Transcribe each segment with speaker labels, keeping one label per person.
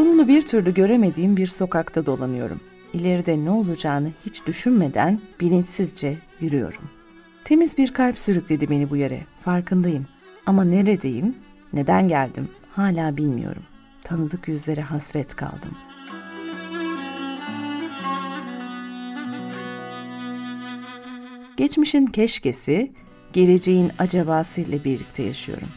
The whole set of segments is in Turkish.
Speaker 1: Sonunu bir türlü göremediğim bir sokakta dolanıyorum. İleride ne olacağını hiç düşünmeden bilinçsizce yürüyorum. Temiz bir kalp sürükledi beni bu yere. Farkındayım. Ama neredeyim, neden geldim hala bilmiyorum. Tanıdık yüzlere hasret kaldım. Geçmişin keşkesi, geleceğin acabasıyla birlikte yaşıyorum.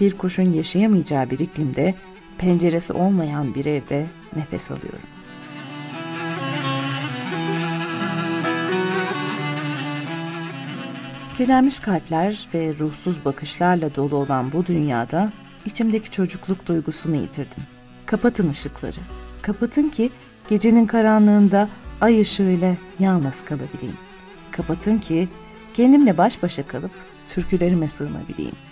Speaker 1: Bir kuşun yaşayamayacağı bir iklimde, penceresi olmayan bir evde nefes alıyorum. Kirlenmiş kalpler ve ruhsuz bakışlarla dolu olan bu dünyada içimdeki çocukluk duygusunu yitirdim. Kapatın ışıkları. Kapatın ki gecenin karanlığında ay ışığıyla yalnız kalabileyim. Kapatın ki kendimle baş başa kalıp türkülerime sığınabileyim.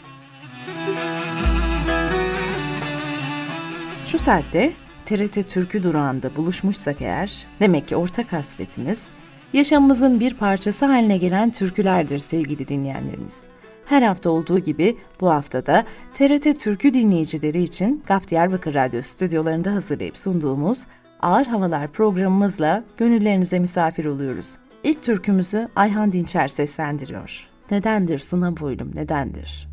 Speaker 1: Şu saatte TRT Türkü durağında buluşmuşsak eğer, demek ki ortak hasretimiz, yaşamımızın bir parçası haline gelen türkülerdir sevgili dinleyenlerimiz. Her hafta olduğu gibi bu haftada TRT Türkü dinleyicileri için GAP Diyarbakır Radyo stüdyolarında hazırlayıp sunduğumuz Ağır Havalar programımızla gönüllerinize misafir oluyoruz. İlk türkümüzü Ayhan Dinçer seslendiriyor. Nedendir Suna Boylum, nedendir?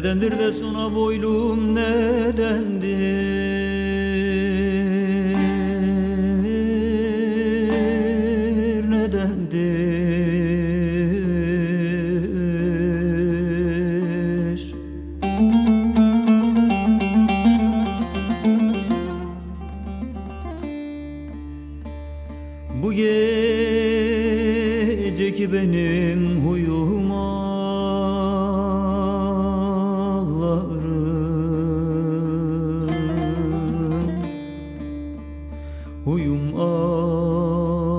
Speaker 2: Nedendir de suna boylum nedendir Huyum ağlarım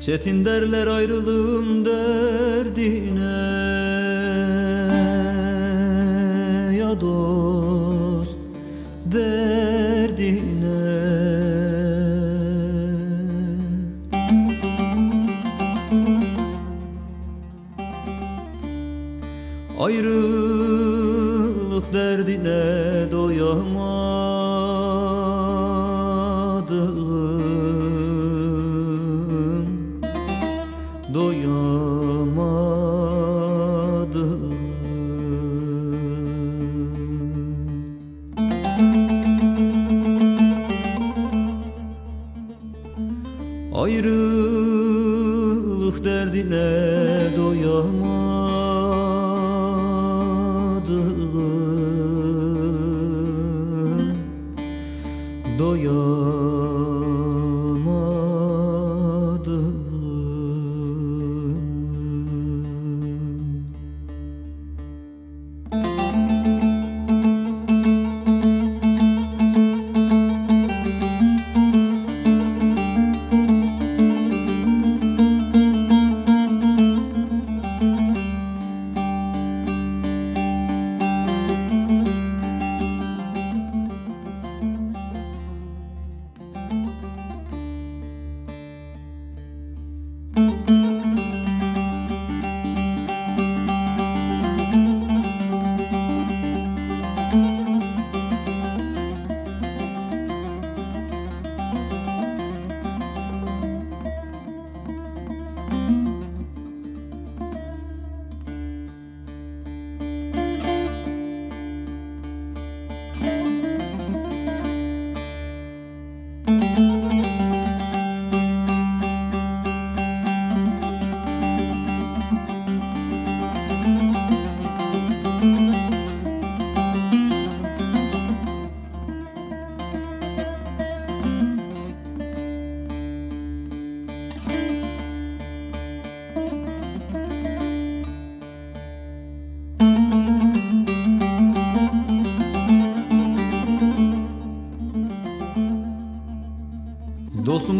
Speaker 2: Çetin derler ayrılığın derdine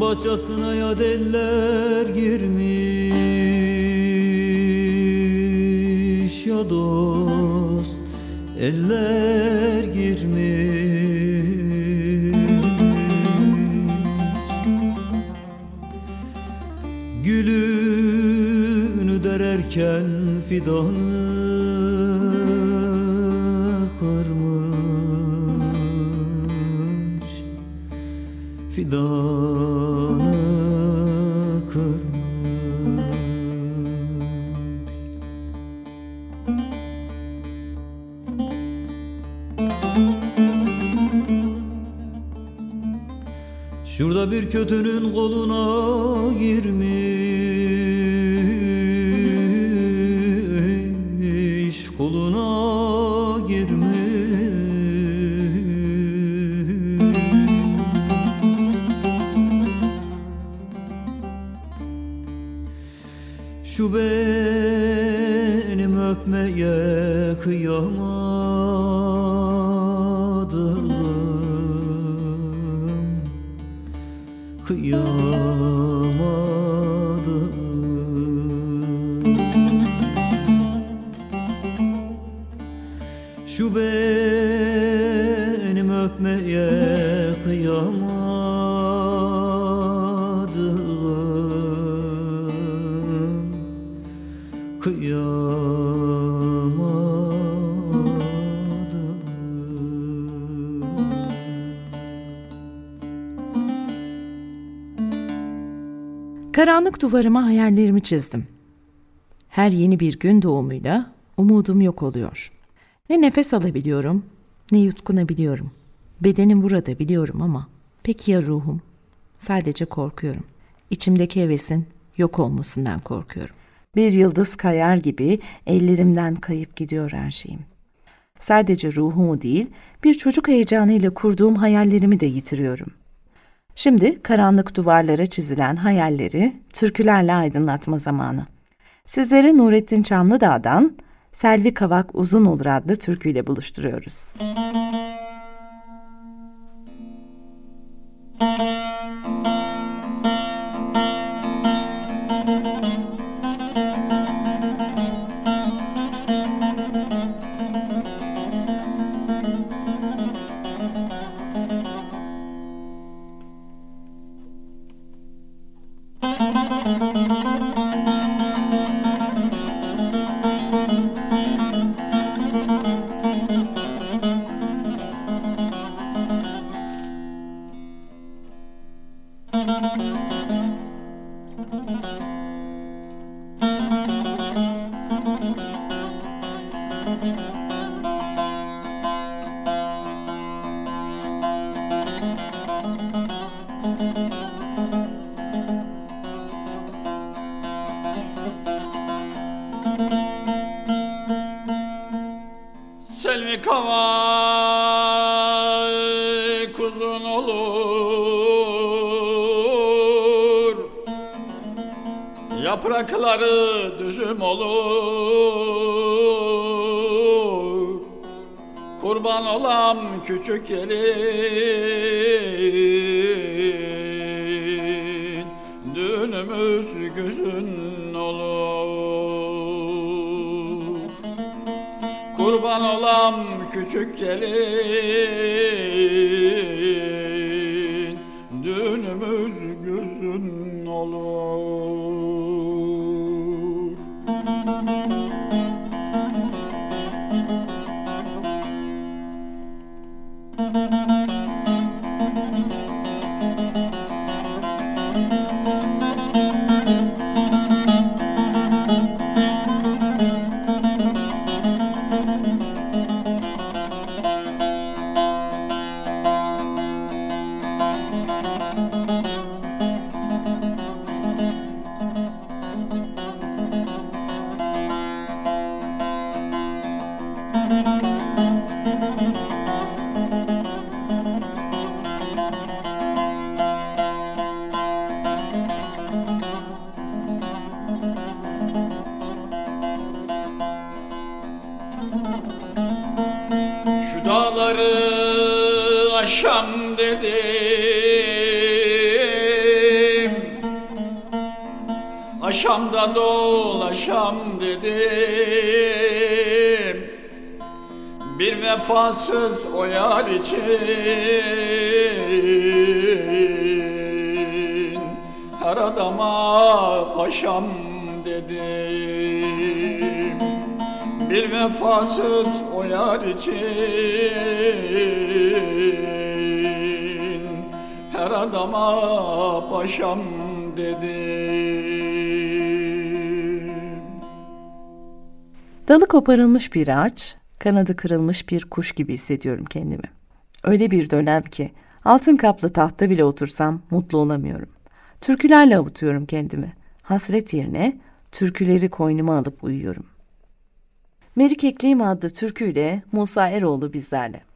Speaker 2: Dostun bahçesine ya deller girmiş ya dost eller girmiş. Gülünü dererken fidanı kırmış. Fidanı Kıyamadım. Şu benim
Speaker 1: Karanlık duvarıma hayallerimi çizdim. Her yeni bir gün doğumuyla umudum yok oluyor. Ne nefes alabiliyorum, ne yutkunabiliyorum. Bedenim burada biliyorum ama peki ya ruhum? Sadece korkuyorum. İçimdeki hevesin yok olmasından korkuyorum. Bir yıldız kayar gibi ellerimden kayıp gidiyor her şeyim. Sadece ruhumu değil, bir çocuk heyecanıyla kurduğum hayallerimi de yitiriyorum. Şimdi karanlık duvarlara çizilen hayalleri türkülerle aydınlatma zamanı. Sizleri Nurettin Çamlıdağ'dan Selvi Kavak Uzun Olur adlı türküyle buluşturuyoruz.
Speaker 3: Selvi Yaprakları düzüm olur. Kurban olam küçük gelin Düğünümüz güzün olur. Kurban olam küçük gelin Düğünümüz gözün olur Bir vefasız o yar için. Her adama paşam dedim. Bir vefasız o yar için. Her adama paşam dedim.
Speaker 1: Dalı koparılmış bir ağaç, kanadı kırılmış bir kuş gibi hissediyorum kendimi. Öyle bir dönem ki altın kaplı tahta bile otursam mutlu olamıyorum. Türkülerle avutuyorum kendimi. Hasret yerine türküleri koynuma alıp uyuyorum. Merik Ekleyim adlı türküyle Musa Eroğlu bizlerle.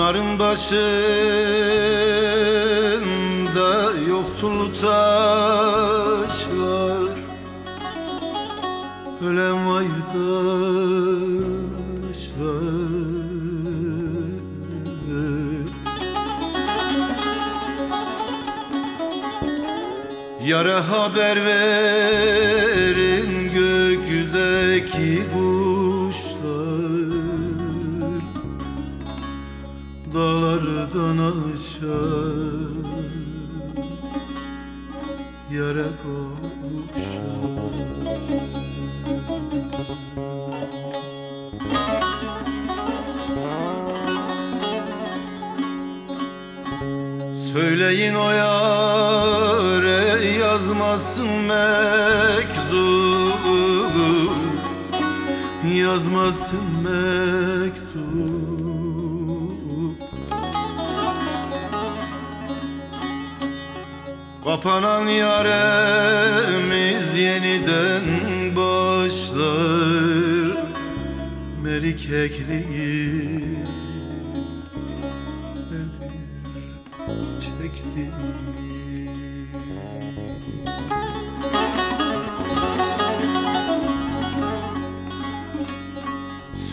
Speaker 4: Pınarın başında yoksul taşlar. Ölen vaydaşlar Yara haber verin Söyleyin o yare yaz yazmasın mektup. Yazmasın mektup. Kapanan yaremiz yeniden başlar. Merikekliği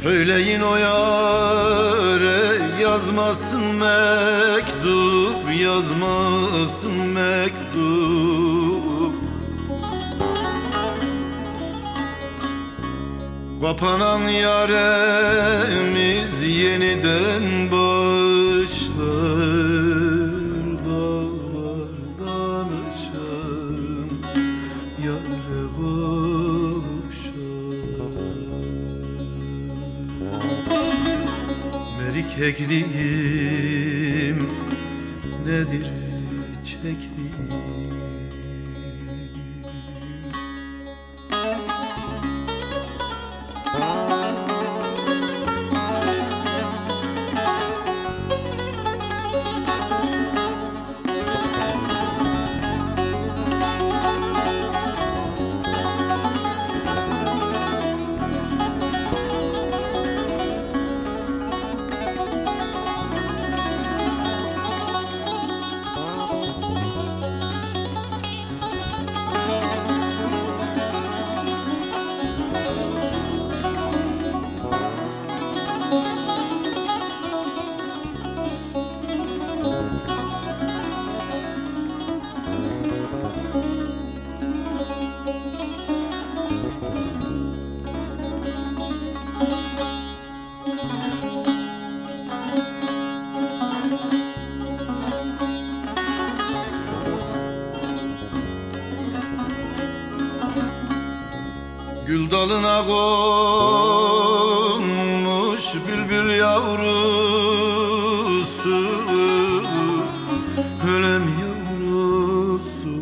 Speaker 4: Söyleyin o yare yazmasın mektup yazmasın mektup. Kapanan yaremiz yeniden başlar eklim nedir çekti dalına konmuş bülbül yavrusu Ölem yavrusu.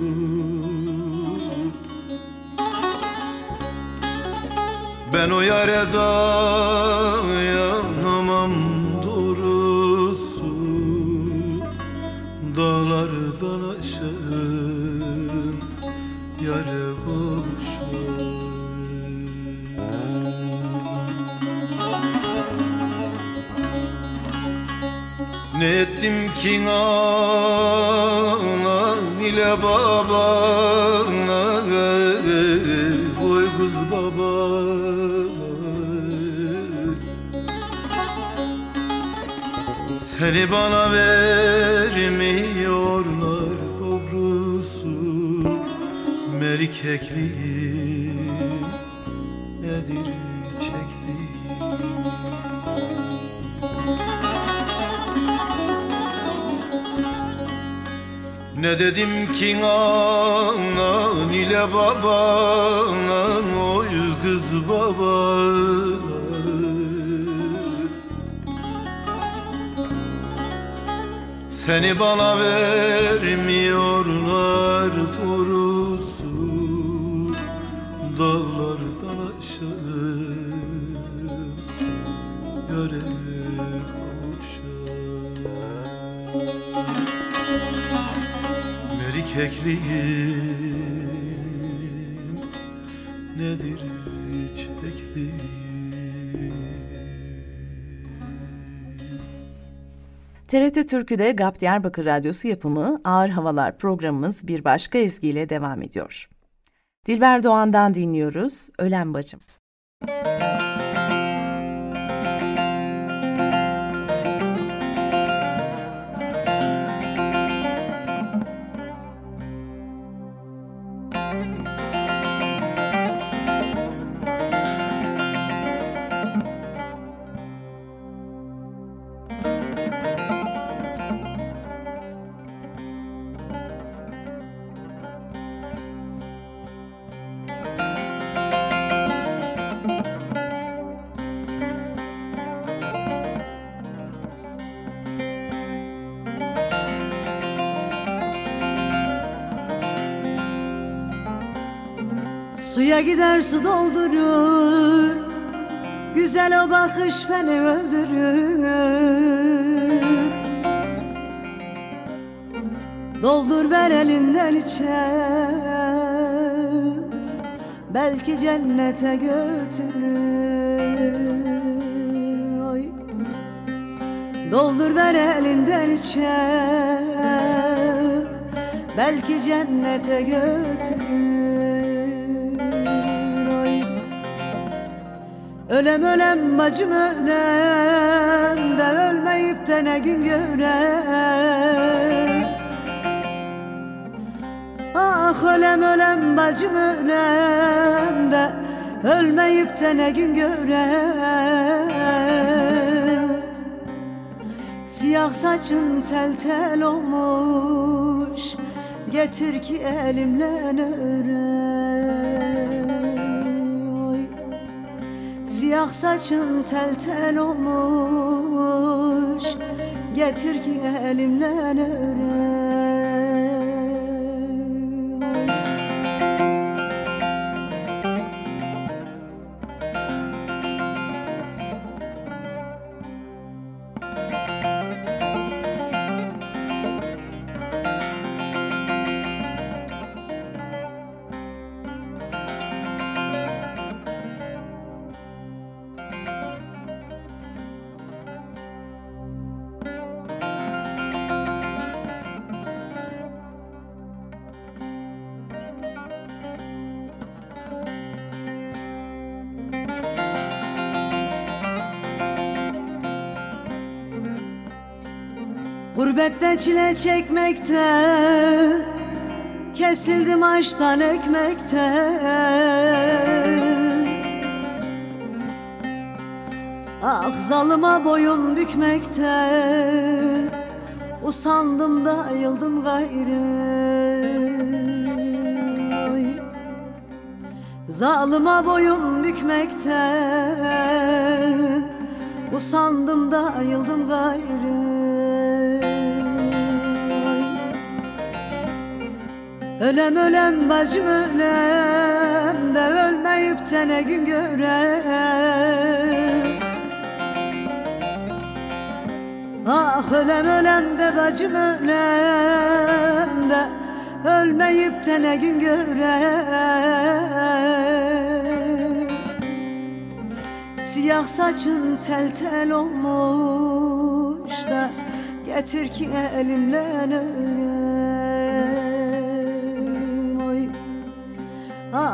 Speaker 4: Ben o yare dayanamam ettim ki ana ile babana Oy kız babana Seni bana vermiyorlar doğrusu Merkekliği nedir Ne dedim ki anan ile babana O yüz kız babana Seni bana vermiyorlar Merik ekliğim nedir çekti
Speaker 1: TRT Türkü'de GAP Diyarbakır Radyosu yapımı Ağır Havalar programımız bir başka ezgiyle devam ediyor. Dilber Doğan'dan dinliyoruz Ölen Bacım.
Speaker 5: Suya gider su doldurur. Güzel o bakış beni öldürür. Doldur ver elinden içer Belki cennete götürür. Oy. Doldur ver elinden içer Belki cennete götürür Ölem ölem bacım ölem. De ölmeyip de ne gün görem? Ah ölem ölem bacım ölem. De ölmeyip de ne gün görem? Siyah saçın tel tel olmuş. Getir ki elimle örem Siyah saçın tel tel olmuş. Getir ki elimle örem Gurbette çile çekmekten Kesildim açtan ekmekten Ah zalıma boyun bükmekten Usandım da ayıldım gayrı. Zalıma boyun bükmekten Usandım da ayıldım gayrı Ölem ölem bacım ölem de ölmeyip de ne gün görem Ah ölem ölem de bacım ölem de ölmeyip de ne gün görem Siyah saçın tel tel olmuş da Getir ki elimle örem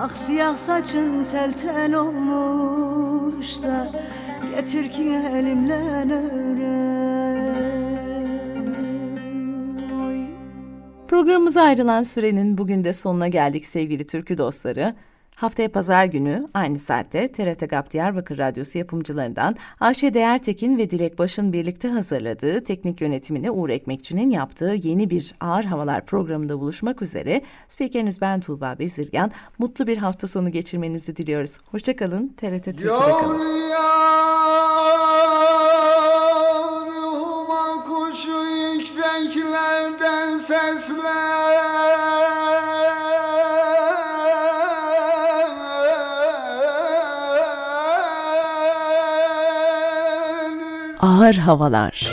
Speaker 5: Ah siyah saçın tel tel olmuş da Getir ki elimle Oy.
Speaker 1: Programımıza ayrılan sürenin bugün de sonuna geldik sevgili türkü dostları. Haftaya pazar günü aynı saatte TRT GAP Diyarbakır Radyosu yapımcılarından Ayşe Değertekin ve Dilek Baş'ın birlikte hazırladığı teknik yönetimini Uğur Ekmekçi'nin yaptığı yeni bir Ağır Havalar programında buluşmak üzere. Spikeriniz ben Tuğba Bezirgan. Mutlu bir hafta sonu geçirmenizi diliyoruz. Hoşçakalın. TRT Türkü'de kalın.
Speaker 3: Yar yar ruhuma kuşu yükseklerden sesler
Speaker 1: Ağır Havalar.